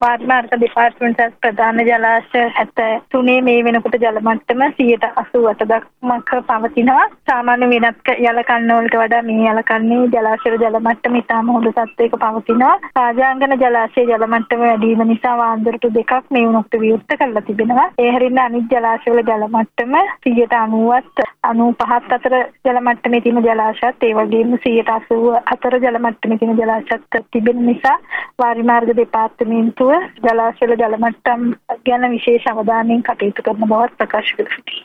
වාර්මාර්ග දෙපාර්තමේන්තුවේ ප්‍රධාන ජලාශය 73 මේ වෙනකොට ජල මට්ටම 188 දක්මක පවතිනවා. සාමාන්‍ය වෙනත් යල කන්න වලට වඩා මේ යල කන්නේ ජලාශය ජල මට්ටම ඉතාම හොඳ තත්ත්වයක පවතිනවා. රාජාංගන ජලාශයේ ජල මට්ටම වැඩි වීම නිසා වාන්දරට දෙකක් මේ වෙනකොට විවෘත කරලා තිබෙනවා. ඒ හැරින්න අනිත් ජලාශවල ජල මට්ටම 190ත් 95ත් අතර ජල මට්ටමේ තියෙන ජලාශයත් ඒ වගේම 184 ජල මට්ටමේ තියෙන ජලාශයත් තිබෙන නිසා වාරිමාර්ග දෙපාර්තමේන්තුව ජලාශවල ජල මට්ටම් ගැන විශේෂ අවධානයෙන් කටයුතු කරන බවත් ප්‍රකාශ කර සිටියි.